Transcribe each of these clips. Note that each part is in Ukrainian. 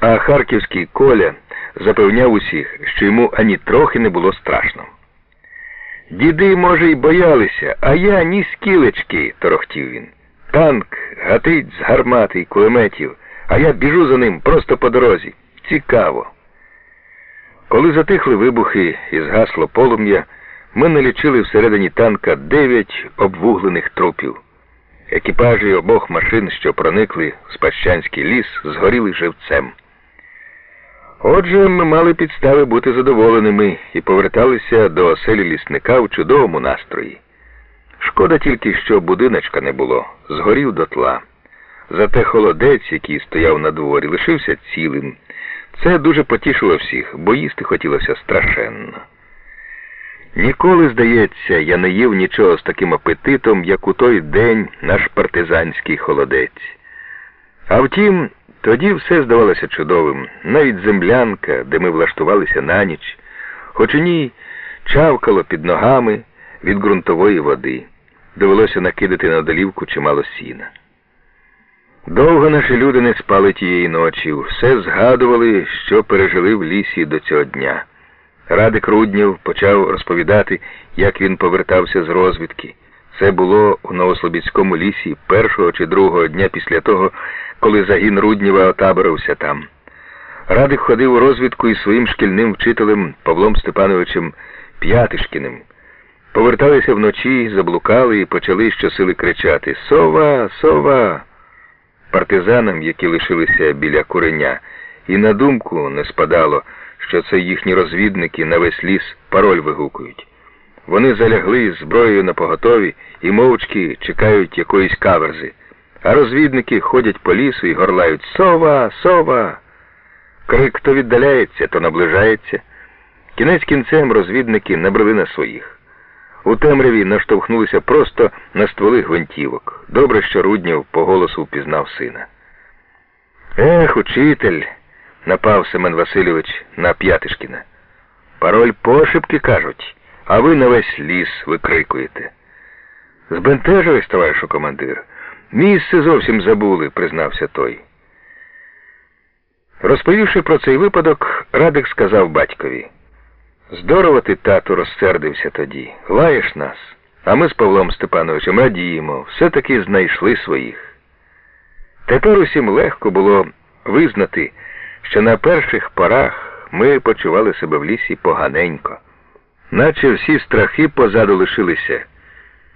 А харківський коля запевняв усіх, що йому ані трохи не було страшно. Діди, може, й боялися, а я ні скілечки, торохтів він. Танк гатить з гармати й кулеметів, а я біжу за ним просто по дорозі. Цікаво. Коли затихли вибухи і згасло полум'я, ми налічили всередині танка дев'ять обвуглених трупів. Екіпажі обох машин, що проникли в Спадщанський ліс, згоріли живцем. Отже, ми мали підстави бути задоволеними і поверталися до оселі лісника в чудовому настрої. Шкода тільки, що будиночка не було, згорів дотла. Зате холодець, який стояв на дворі, лишився цілим. Це дуже потішило всіх, бо їсти хотілося страшенно. Ніколи, здається, я не їв нічого з таким апетитом, як у той день наш партизанський холодець. А втім, тоді все здавалося чудовим, навіть землянка, де ми влаштувалися на ніч, хоч у ній чавкало під ногами від ґрунтової води. Довелося накидати на долівку чимало сіна. Довго наші люди не спали тієї ночі, все згадували, що пережили в лісі до цього дня. Радик Руднів почав розповідати, як він повертався з розвідки. Це було у Новослобідському лісі першого чи другого дня після того, коли загін Рудніва отаборився там. Радик ходив у розвідку із своїм шкільним вчителем Павлом Степановичем П'ятишкіним. Поверталися вночі, заблукали і почали щосили кричати Сова, сова! Партизанам, які лишилися біля куреня, і на думку не спадало, що це їхні розвідники на весь ліс пароль вигукують. Вони залягли зброєю на поготові і мовчки чекають якоїсь каверзи, а розвідники ходять по лісу і горлають Сова, сова. Крик то віддаляється, то наближається. Кінець кінцем розвідники набрели на своїх. У темряві наштовхнулися просто на стволи гвинтівок. Добре, що Руднєв по голосу впізнав сина. Ех, учитель, напав Семен Васильович на П'ятишкіна. Пароль пошепки кажуть, а ви на весь ліс викрикуєте. Збентежились, товаришу командир. Місце зовсім забули, признався той. Розповівши про цей випадок, Радик сказав батькові. Здорово ти, тату, розсердився тоді. Лаєш нас, а ми з Павлом Степановичем радіємо, все-таки знайшли своїх. Тепер усім легко було визнати, що на перших порах ми почували себе в лісі поганенько, наче всі страхи позаду лишилися.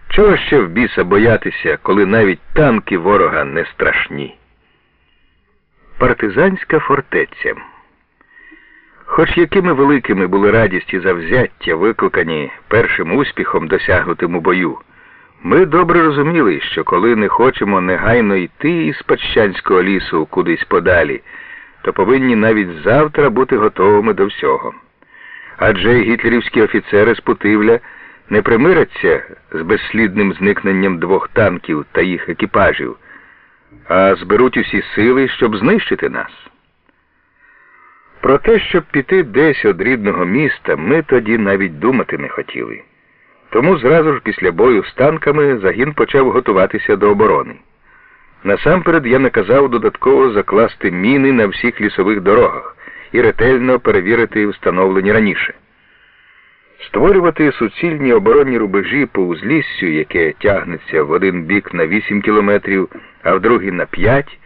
Чого ще в біса боятися, коли навіть танки ворога не страшні? Партизанська фортеця. Хоч якими великими були радість і завзяття, викликані першим успіхом, досягнутим у бою, ми добре розуміли, що коли не хочемо негайно йти із Паччанського лісу кудись подалі, то повинні навіть завтра бути готовими до всього. Адже гітлерівські офіцери з Путивля не примиряться з безслідним зникненням двох танків та їх екіпажів, а зберуть усі сили, щоб знищити нас. Про те, щоб піти десь від рідного міста, ми тоді навіть думати не хотіли. Тому зразу ж після бою з танками загін почав готуватися до оборони. Насамперед я наказав додатково закласти міни на всіх лісових дорогах і ретельно перевірити встановлені раніше. Створювати суцільні оборонні рубежі по узліссю, яке тягнеться в один бік на 8 кілометрів, а в другий на 5,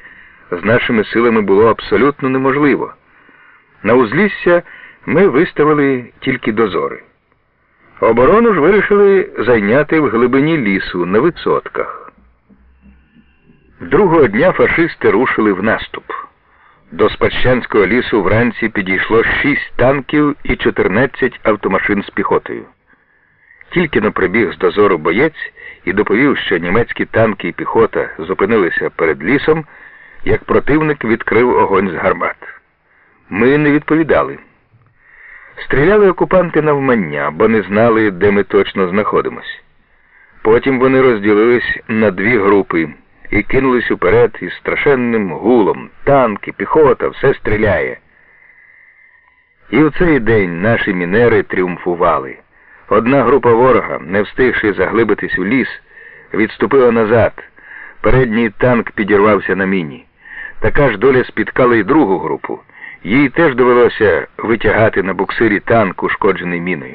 з нашими силами було абсолютно неможливо. На узлісся ми виставили тільки дозори. Оборону ж вирішили зайняти в глибині лісу на висотках. Другого дня фашисти рушили в наступ. До Спадщанського лісу вранці підійшло 6 танків і 14 автомашин з піхотою. Тільки на прибіг з дозору боєць і доповів, що німецькі танки і піхота зупинилися перед лісом, як противник відкрив огонь з гармат. Ми не відповідали. Стріляли окупанти навмання, бо не знали, де ми точно знаходимось. Потім вони розділились на дві групи і кинулись уперед із страшенним гулом. Танки, піхота, все стріляє. І в цей день наші мінери тріумфували. Одна група ворога, не встигши заглибитись у ліс, відступила назад. Передній танк підірвався на міні. Така ж доля спіткала і другу групу. Їй теж довелося витягати на буксирі танк, ушкоджений міною.